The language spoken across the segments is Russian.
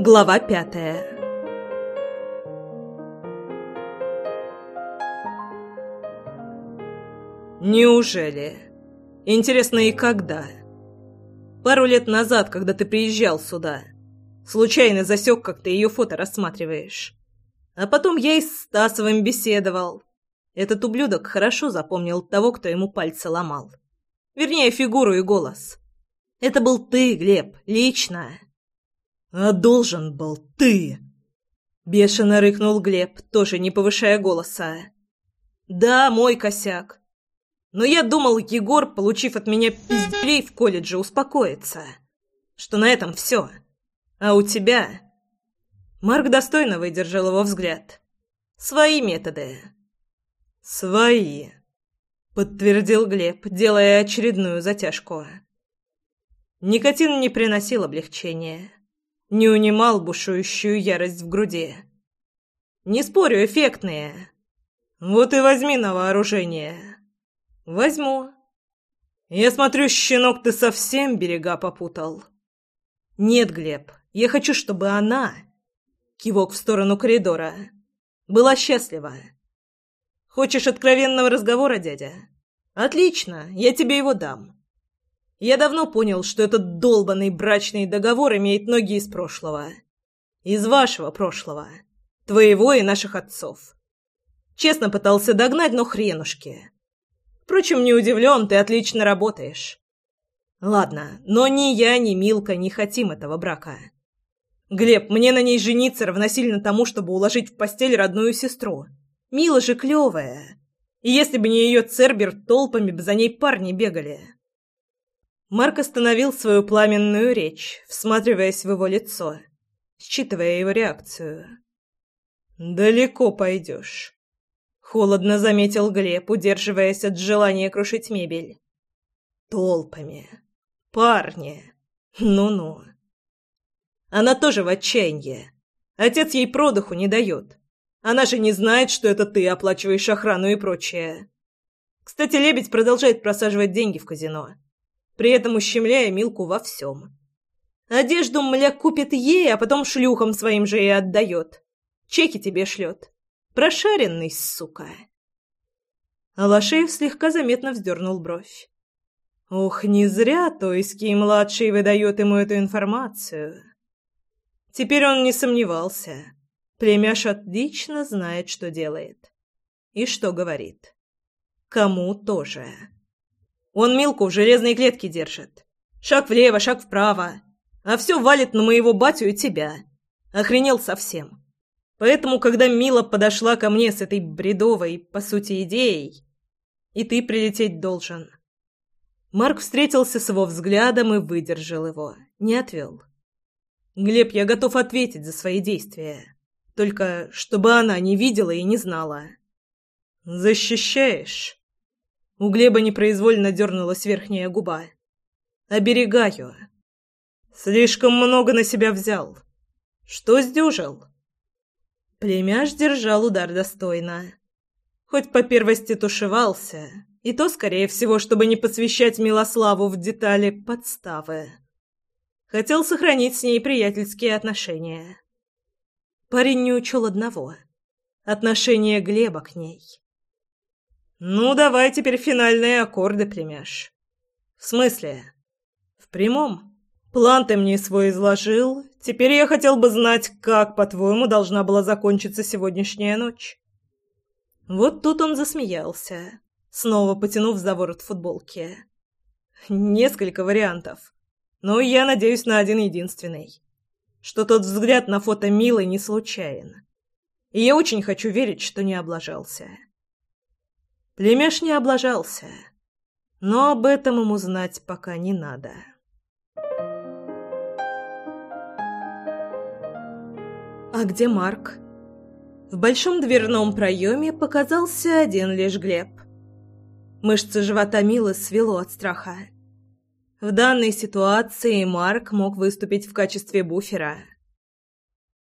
Глава пятая Неужели? Интересно, и когда? Пару лет назад, когда ты приезжал сюда, случайно засек, как ты ее фото рассматриваешь. А потом я и с Стасовым беседовал. Этот ублюдок хорошо запомнил того, кто ему пальцы ломал. Вернее, фигуру и голос. Это был ты, Глеб, лично. А должен был ты. Бешено рыкнул Глеб, тоже не повышая голоса. Да, мой косяк. Но я думал, Егор, получив от меня пизделей в колледже, успокоится. Что на этом все. А у тебя... Марк достойно выдержал его взгляд. Свои методы. Свои подтвердил Глеб, делая очередную затяжку. Никотин не приносил облегчения, не унимал бушующую ярость в груди. Не спорю, эффектные. Вот и возьми на вооружение. Возьму. Я смотрю, щенок, ты совсем берега попутал. Нет, Глеб, я хочу, чтобы она, кивок в сторону коридора, была счастлива. Хочешь откровенного разговора, дядя? Отлично, я тебе его дам. Я давно понял, что этот долбанный брачный договор имеет ноги из прошлого. Из вашего прошлого. Твоего и наших отцов. Честно пытался догнать, но хренушки. Впрочем, не удивлен, ты отлично работаешь. Ладно, но ни я, ни Милка не хотим этого брака. Глеб, мне на ней жениться равносильно тому, чтобы уложить в постель родную сестру. Мила же клевая. И если бы не ее цербер, толпами бы за ней парни бегали. Марк остановил свою пламенную речь, всматриваясь в его лицо, считывая его реакцию. «Далеко пойдешь», — холодно заметил Глеб, удерживаясь от желания крушить мебель. «Толпами. Парни. Ну-ну». Она тоже в отчаянии. Отец ей продыху не дает. Она же не знает, что это ты оплачиваешь охрану и прочее. Кстати, Лебедь продолжает просаживать деньги в казино, при этом ущемляя Милку во всем. Одежду, мля, купит ей, а потом шлюхам своим же и отдает. Чеки тебе шлет. Прошаренный, сука. Алашеев слегка заметно вздернул бровь. Ох, не зря Тойский-младший выдает ему эту информацию. Теперь он не сомневался. Племяш отлично знает, что делает. И что говорит. Кому тоже. Он Милку в железной клетке держит. Шаг влево, шаг вправо. А все валит на моего батю и тебя. Охренел совсем. Поэтому, когда Мила подошла ко мне с этой бредовой, по сути, идеей, и ты прилететь должен. Марк встретился с его взглядом и выдержал его, не отвел. Глеб, я готов ответить за свои действия. Только чтобы она не видела и не знала. «Защищаешь?» У Глеба непроизвольно дернулась верхняя губа. «Оберегаю. Слишком много на себя взял. Что сдюжил?» Племяш держал удар достойно. Хоть по первости тушевался, и то, скорее всего, чтобы не посвящать Милославу в детали подставы. Хотел сохранить с ней приятельские отношения. Парень не учел одного — отношение Глеба к ней. «Ну, давай теперь финальные аккорды, племяш». «В смысле?» «В прямом. План ты мне свой изложил. Теперь я хотел бы знать, как, по-твоему, должна была закончиться сегодняшняя ночь». Вот тут он засмеялся, снова потянув за ворот футболки. «Несколько вариантов. Но я надеюсь на один единственный что тот взгляд на фото Милы не случайен. И я очень хочу верить, что не облажался. Племяш не облажался, но об этом ему знать пока не надо. А где Марк? В большом дверном проеме показался один лишь Глеб. Мышцы живота Милы свело от страха. В данной ситуации Марк мог выступить в качестве буфера.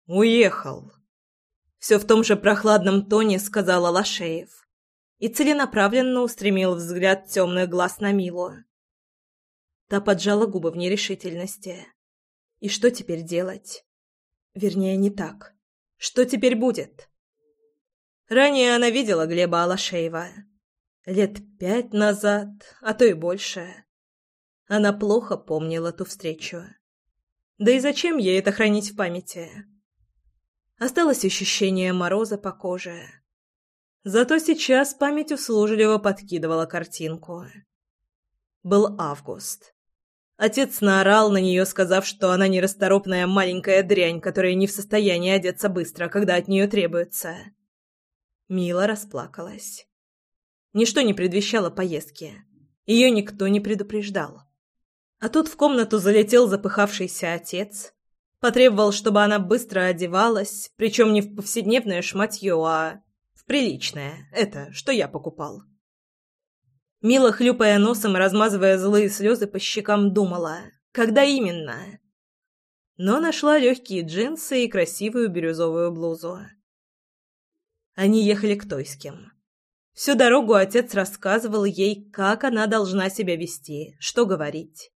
«Уехал», — все в том же прохладном тоне сказал Алашеев и целенаправленно устремил взгляд темных глаз на Милу. Та поджала губы в нерешительности. И что теперь делать? Вернее, не так. Что теперь будет? Ранее она видела Глеба Алашеева. Лет пять назад, а то и больше. Она плохо помнила ту встречу. Да и зачем ей это хранить в памяти? Осталось ощущение мороза по коже. Зато сейчас память услужливо подкидывала картинку. Был август. Отец наорал на нее, сказав, что она нерасторопная маленькая дрянь, которая не в состоянии одеться быстро, когда от нее требуется. Мила расплакалась. Ничто не предвещало поездки. Ее никто не предупреждал. А тут в комнату залетел запыхавшийся отец. Потребовал, чтобы она быстро одевалась, причем не в повседневное шматье, а приличное. Это, что я покупал. Мила, хлюпая носом, размазывая злые слезы по щекам, думала, когда именно. Но нашла легкие джинсы и красивую бирюзовую блузу. Они ехали к Тойским. Всю дорогу отец рассказывал ей, как она должна себя вести, что говорить.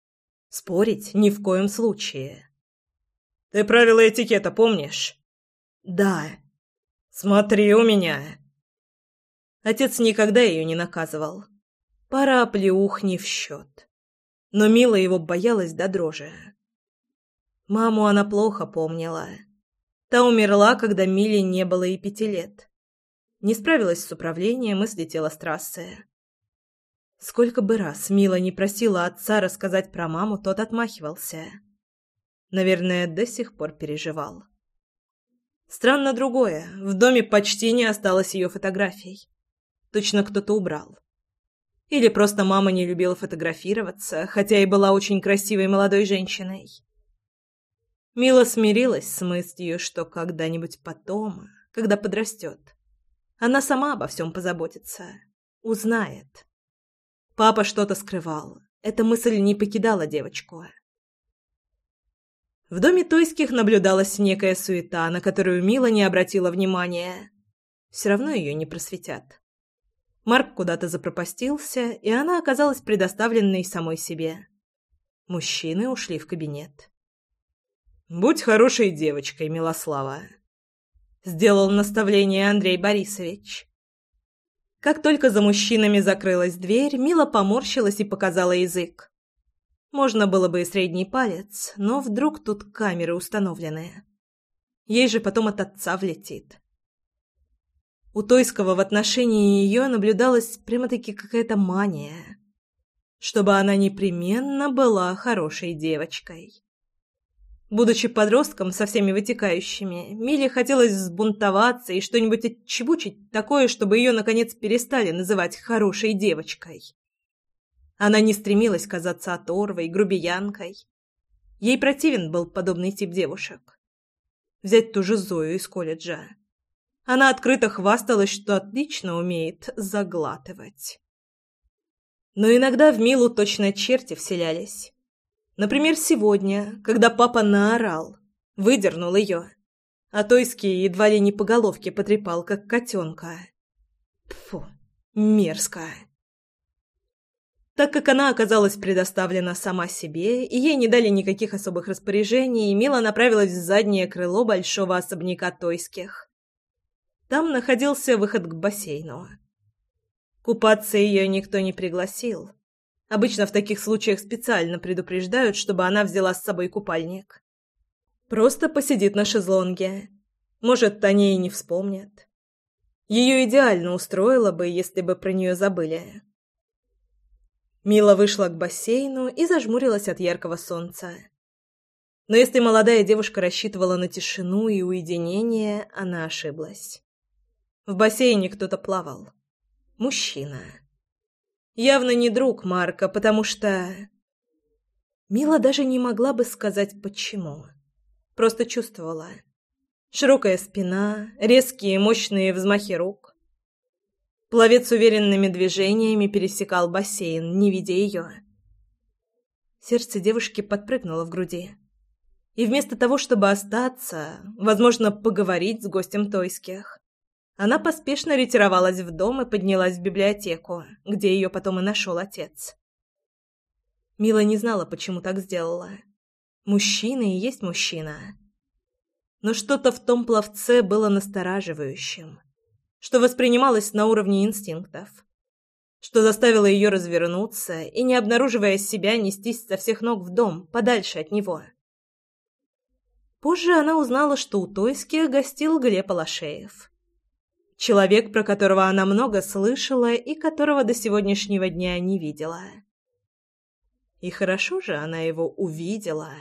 Спорить ни в коем случае. «Ты правила этикета помнишь?» «Да». «Смотри у меня». Отец никогда ее не наказывал. Пара плеух не в счет. Но Мила его боялась до дрожи. Маму она плохо помнила. Та умерла, когда Миле не было и пяти лет. Не справилась с управлением и слетела с трассы. Сколько бы раз Мила не просила отца рассказать про маму, тот отмахивался. Наверное, до сих пор переживал. Странно другое. В доме почти не осталось ее фотографий. Точно кто-то убрал. Или просто мама не любила фотографироваться, хотя и была очень красивой молодой женщиной. Мила смирилась с мыслью, что когда-нибудь потом, когда подрастет, она сама обо всем позаботится, узнает. Папа что-то скрывал. Эта мысль не покидала девочку. В доме Тойских наблюдалась некая суета, на которую Мила не обратила внимания. Все равно ее не просветят. Марк куда-то запропастился, и она оказалась предоставленной самой себе. Мужчины ушли в кабинет. «Будь хорошей девочкой, Милослава», — сделал наставление Андрей Борисович. Как только за мужчинами закрылась дверь, Мила поморщилась и показала язык. Можно было бы и средний палец, но вдруг тут камеры установлены. Ей же потом от отца влетит. У Тойского в отношении ее наблюдалась прямо-таки какая-то мания. Чтобы она непременно была хорошей девочкой. Будучи подростком со всеми вытекающими, Миле хотелось взбунтоваться и что-нибудь отчебучить такое, чтобы ее, наконец, перестали называть «хорошей девочкой». Она не стремилась казаться оторвой, грубиянкой. Ей противен был подобный тип девушек. Взять ту же Зою из колледжа. Она открыто хвасталась, что отлично умеет заглатывать. Но иногда в Милу точно черти вселялись. Например, сегодня, когда папа наорал, выдернул ее, а Тойский едва ли не по головке потрепал, как котенка. Фу, мерзко. Так как она оказалась предоставлена сама себе, и ей не дали никаких особых распоряжений, Мила направилась в заднее крыло большого особняка Тойских. Там находился выход к бассейну. Купаться ее никто не пригласил. Обычно в таких случаях специально предупреждают, чтобы она взяла с собой купальник. Просто посидит на шезлонге. Может, ней и не вспомнят. Ее идеально устроило бы, если бы про нее забыли. Мила вышла к бассейну и зажмурилась от яркого солнца. Но если молодая девушка рассчитывала на тишину и уединение, она ошиблась. В бассейне кто-то плавал. Мужчина. Явно не друг Марка, потому что... Мила даже не могла бы сказать, почему. Просто чувствовала. Широкая спина, резкие мощные взмахи рук. Пловец уверенными движениями пересекал бассейн, не видя ее. Сердце девушки подпрыгнуло в груди. И вместо того, чтобы остаться, возможно, поговорить с гостем Тойских, она поспешно ретировалась в дом и поднялась в библиотеку, где ее потом и нашел отец. Мила не знала, почему так сделала. Мужчина и есть мужчина. Но что-то в том пловце было настораживающим, что воспринималось на уровне инстинктов, что заставило ее развернуться и, не обнаруживая себя, нестись со всех ног в дом, подальше от него. Позже она узнала, что у Тойских гостил Глеб Алашеев. Человек, про которого она много слышала и которого до сегодняшнего дня не видела. И хорошо же она его увидела,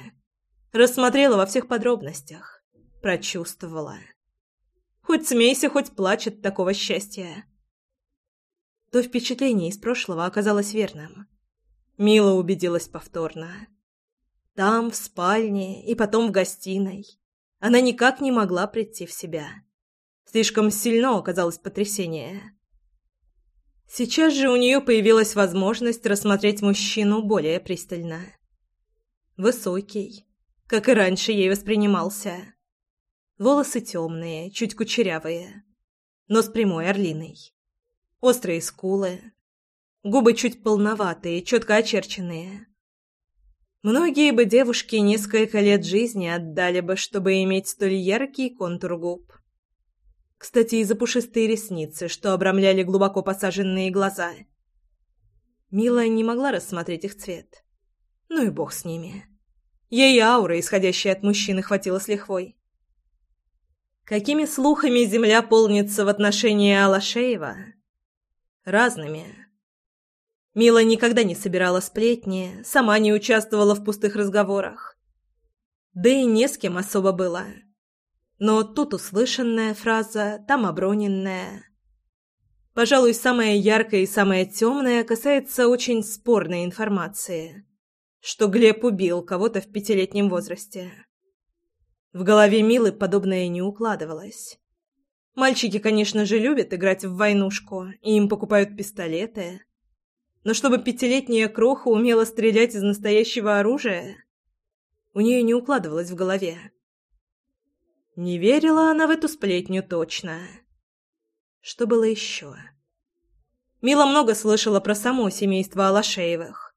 рассмотрела во всех подробностях, прочувствовала. Хоть смейся, хоть плачь от такого счастья. То впечатление из прошлого оказалось верным. Мила убедилась повторно. Там, в спальне и потом в гостиной. Она никак не могла прийти в себя. Слишком сильно оказалось потрясение. Сейчас же у нее появилась возможность рассмотреть мужчину более пристально. Высокий, как и раньше ей воспринимался. Волосы темные, чуть кучерявые, нос прямой, орлиный. Острые скулы, губы чуть полноватые, четко очерченные. Многие бы девушки несколько лет жизни отдали бы, чтобы иметь столь яркий контур губ. Кстати, и за пушистые ресницы, что обрамляли глубоко посаженные глаза. Мила не могла рассмотреть их цвет. Ну и бог с ними. Ей аура, исходящая от мужчины, хватило с лихвой. Какими слухами земля полнится в отношении Алашеева? Разными. Мила никогда не собирала сплетни, сама не участвовала в пустых разговорах. Да и не с кем особо было. Но тут услышанная фраза, там оброненная. Пожалуй, самая яркая и самая темная касается очень спорной информации, что Глеб убил кого-то в пятилетнем возрасте. В голове Милы подобное не укладывалось. Мальчики, конечно же, любят играть в войнушку, и им покупают пистолеты. Но чтобы пятилетняя кроха умела стрелять из настоящего оружия, у нее не укладывалось в голове. Не верила она в эту сплетню точно. Что было еще? Мила много слышала про само семейство Алашеевых,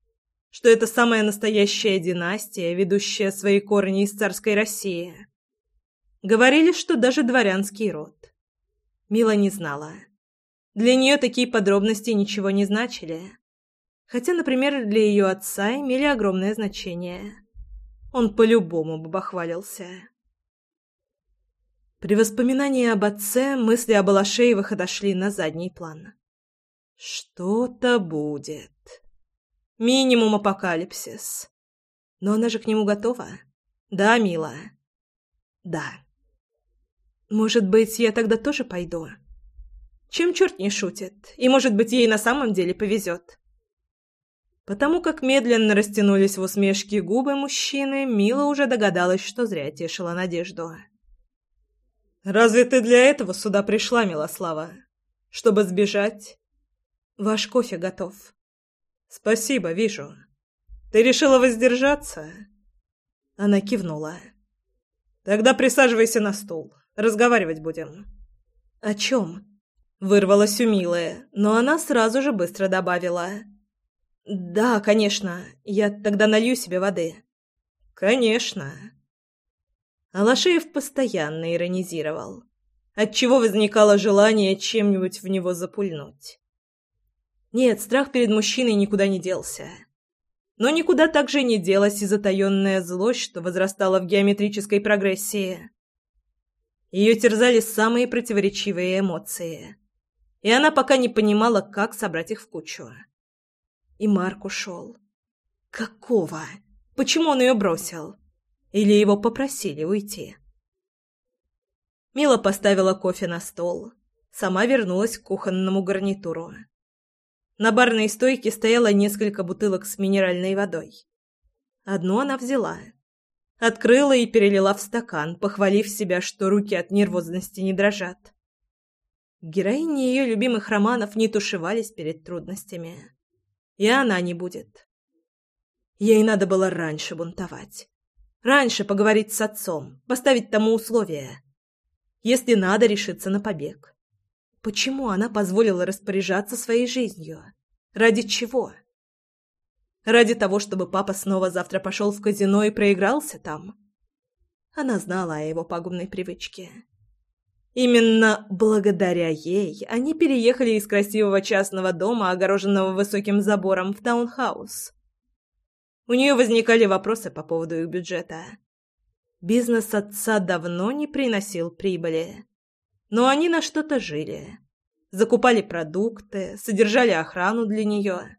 что это самая настоящая династия, ведущая свои корни из царской России. Говорили, что даже дворянский род. Мила не знала. Для нее такие подробности ничего не значили. Хотя, например, для ее отца имели огромное значение. Он по-любому бы бахвалился. При воспоминании об отце мысли о Балашеевых отошли на задний план. Что-то будет. Минимум апокалипсис. Но она же к нему готова. Да, мила? Да. Может быть, я тогда тоже пойду? Чем черт не шутит, и, может быть, ей на самом деле повезет. Потому как медленно растянулись в усмешке губы мужчины, Мила уже догадалась, что зря тешила надежду. «Разве ты для этого сюда пришла, Милослава? Чтобы сбежать?» «Ваш кофе готов». «Спасибо, вижу. Ты решила воздержаться?» Она кивнула. «Тогда присаживайся на стул. Разговаривать будем». «О чем?» Вырвалась у Милы, но она сразу же быстро добавила. «Да, конечно. Я тогда налью себе воды». «Конечно». Алашеев постоянно иронизировал, отчего возникало желание чем-нибудь в него запульнуть. Нет, страх перед мужчиной никуда не делся. Но никуда также не делась и затаенная злость, что возрастала в геометрической прогрессии. Ее терзали самые противоречивые эмоции, и она пока не понимала, как собрать их в кучу. И Марк ушел. Какого? Почему он ее бросил? Или его попросили уйти? Мила поставила кофе на стол. Сама вернулась к кухонному гарнитуру. На барной стойке стояло несколько бутылок с минеральной водой. Одну она взяла. Открыла и перелила в стакан, похвалив себя, что руки от нервозности не дрожат. Героини ее любимых романов не тушевались перед трудностями. И она не будет. Ей надо было раньше бунтовать. Раньше поговорить с отцом, поставить тому условия. Если надо, решиться на побег. Почему она позволила распоряжаться своей жизнью? Ради чего? Ради того, чтобы папа снова завтра пошел в казино и проигрался там? Она знала о его пагубной привычке. Именно благодаря ей они переехали из красивого частного дома, огороженного высоким забором, в таунхаус. У нее возникали вопросы по поводу их бюджета. Бизнес отца давно не приносил прибыли, но они на что-то жили. Закупали продукты, содержали охрану для нее.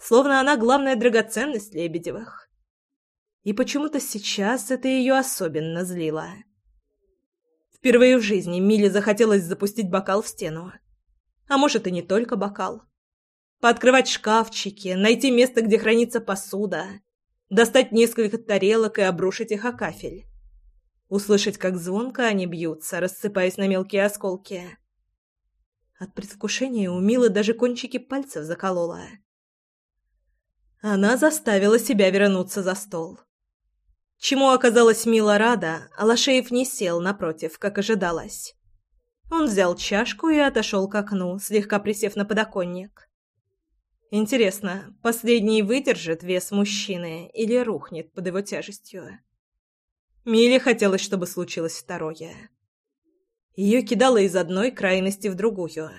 Словно она главная драгоценность Лебедевых. И почему-то сейчас это ее особенно злило. Впервые в жизни Миле захотелось запустить бокал в стену. А может, и не только бокал. Пооткрывать шкафчики, найти место, где хранится посуда, достать несколько тарелок и обрушить их о кафель. Услышать, как звонко они бьются, рассыпаясь на мелкие осколки. От предвкушения у Милы даже кончики пальцев заколола. Она заставила себя вернуться за стол. Чему оказалась Мила рада, Алашеев не сел напротив, как ожидалось. Он взял чашку и отошел к окну, слегка присев на подоконник. Интересно, последний выдержит вес мужчины или рухнет под его тяжестью? Миле хотелось, чтобы случилось второе. Ее кидало из одной крайности в другую.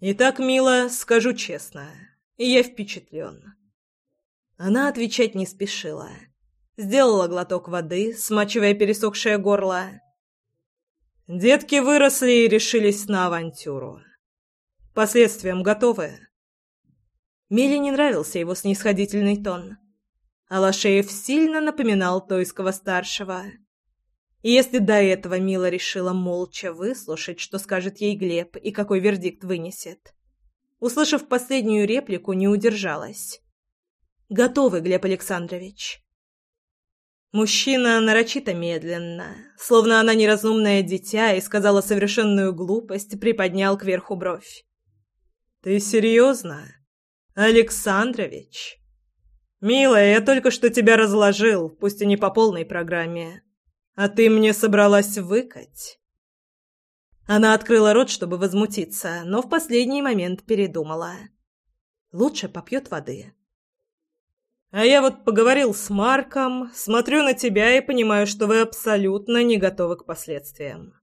«Итак, Мила, скажу честно, я впечатлен». Она отвечать не спешила сделала глоток воды, смачивая пересохшее горло. Детки выросли и решились на авантюру. Последствиям готовы? Миле не нравился его снисходительный тон. Алашеев сильно напоминал Тойского-старшего. И если до этого Мила решила молча выслушать, что скажет ей Глеб и какой вердикт вынесет, услышав последнюю реплику, не удержалась. «Готовы, Глеб Александрович». Мужчина нарочито медленно, словно она неразумное дитя и сказала совершенную глупость, приподнял кверху бровь. «Ты серьезно? Александрович?» «Милая, я только что тебя разложил, пусть и не по полной программе. А ты мне собралась выкать?» Она открыла рот, чтобы возмутиться, но в последний момент передумала. «Лучше попьет воды». А я вот поговорил с Марком, смотрю на тебя и понимаю, что вы абсолютно не готовы к последствиям.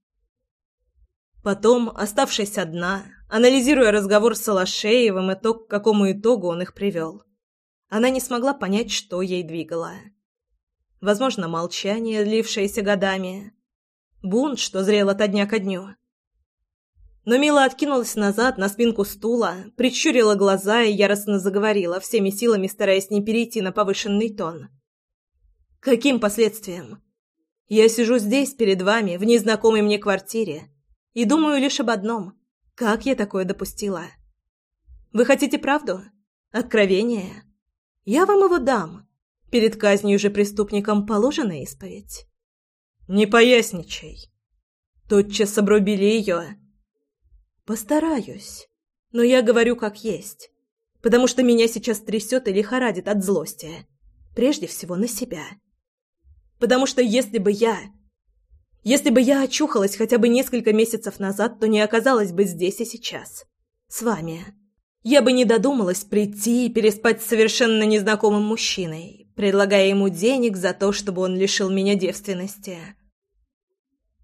Потом, оставшись одна, анализируя разговор с Алашеевым и то, к какому итогу он их привел, она не смогла понять, что ей двигало. Возможно, молчание, длившееся годами, бунт, что зрел ото дня ко дню, но Мила откинулась назад на спинку стула, прищурила глаза и яростно заговорила, всеми силами стараясь не перейти на повышенный тон. «Каким последствиям? Я сижу здесь, перед вами, в незнакомой мне квартире, и думаю лишь об одном. Как я такое допустила? Вы хотите правду? Откровение? Я вам его дам. Перед казнью же преступникам положена исповедь». «Не поясничай». Тотчас обрубили ее Постараюсь. Но я говорю как есть. Потому что меня сейчас трясет и лихорадит от злости. Прежде всего на себя. Потому что если бы я... Если бы я очухалась хотя бы несколько месяцев назад, то не оказалась бы здесь и сейчас. С вами. Я бы не додумалась прийти и переспать с совершенно незнакомым мужчиной, предлагая ему денег за то, чтобы он лишил меня девственности.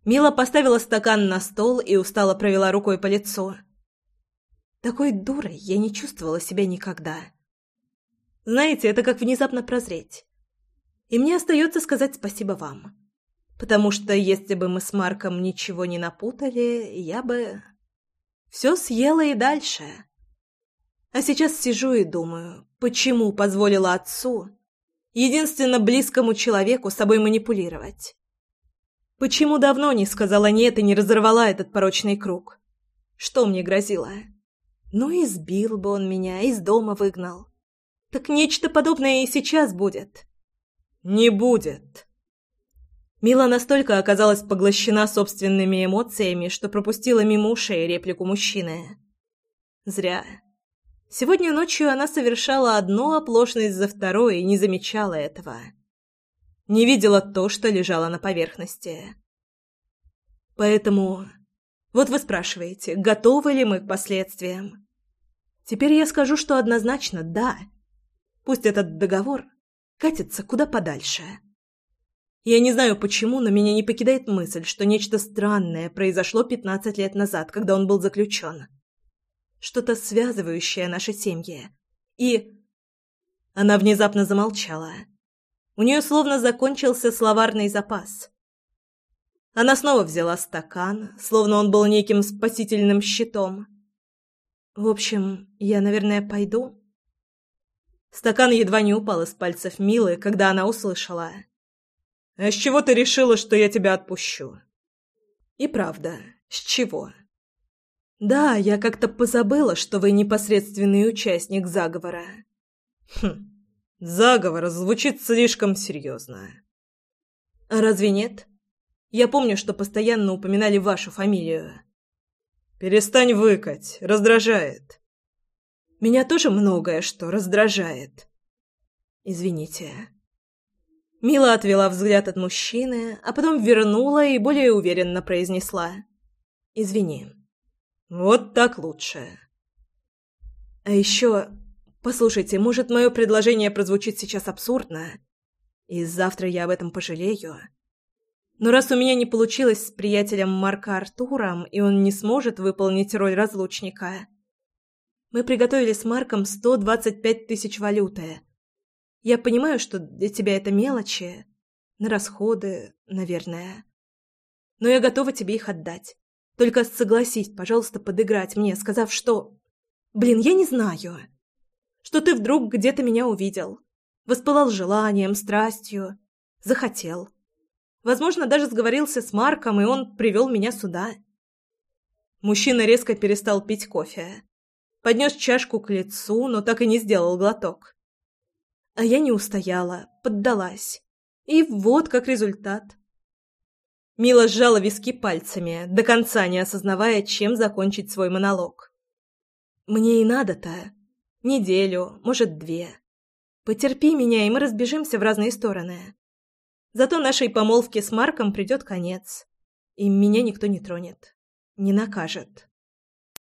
Мила поставила стакан на стол и устало провела рукой по лицу. Такой дурой я не чувствовала себя никогда. Знаете, это как внезапно прозреть. И мне остается сказать спасибо вам. Потому что если бы мы с Марком ничего не напутали, я бы... Все съела и дальше. А сейчас сижу и думаю, почему позволила отцу, единственно близкому человеку, собой манипулировать. Почему давно не сказала «нет» и не разорвала этот порочный круг? Что мне грозило? Ну, избил бы он меня, из дома выгнал. Так нечто подобное и сейчас будет. Не будет. Мила настолько оказалась поглощена собственными эмоциями, что пропустила мимо ушей реплику мужчины. Зря. Сегодня ночью она совершала одну оплошность за второй и не замечала этого не видела то, что лежало на поверхности. Поэтому... Вот вы спрашиваете, готовы ли мы к последствиям? Теперь я скажу, что однозначно «да». Пусть этот договор катится куда подальше. Я не знаю почему, но меня не покидает мысль, что нечто странное произошло пятнадцать лет назад, когда он был заключен. Что-то связывающее наши семьи. И... Она внезапно замолчала. У нее словно закончился словарный запас. Она снова взяла стакан, словно он был неким спасительным щитом. «В общем, я, наверное, пойду?» Стакан едва не упал из пальцев Милы, когда она услышала. «А с чего ты решила, что я тебя отпущу?» «И правда, с чего?» «Да, я как-то позабыла, что вы непосредственный участник заговора». «Хм, заговор звучит слишком серьезно». «А разве нет? Я помню, что постоянно упоминали вашу фамилию». «Перестань выкать, раздражает». «Меня тоже многое что раздражает». «Извините». Мила отвела взгляд от мужчины, а потом вернула и более уверенно произнесла. «Извини». Вот так лучше. А еще... Послушайте, может, мое предложение прозвучит сейчас абсурдно, и завтра я об этом пожалею. Но раз у меня не получилось с приятелем Марка Артуром, и он не сможет выполнить роль разлучника, мы приготовили с Марком 125 тысяч валюты. Я понимаю, что для тебя это мелочи, на расходы, наверное. Но я готова тебе их отдать. Только согласись, пожалуйста, подыграть мне, сказав, что... Блин, я не знаю. Что ты вдруг где-то меня увидел. Воспылал желанием, страстью. Захотел. Возможно, даже сговорился с Марком, и он привел меня сюда. Мужчина резко перестал пить кофе. Поднес чашку к лицу, но так и не сделал глоток. А я не устояла, поддалась. И вот как результат. Мила сжала виски пальцами, до конца не осознавая, чем закончить свой монолог. «Мне и надо-то. Неделю, может, две. Потерпи меня, и мы разбежимся в разные стороны. Зато нашей помолвке с Марком придет конец, и меня никто не тронет, не накажет».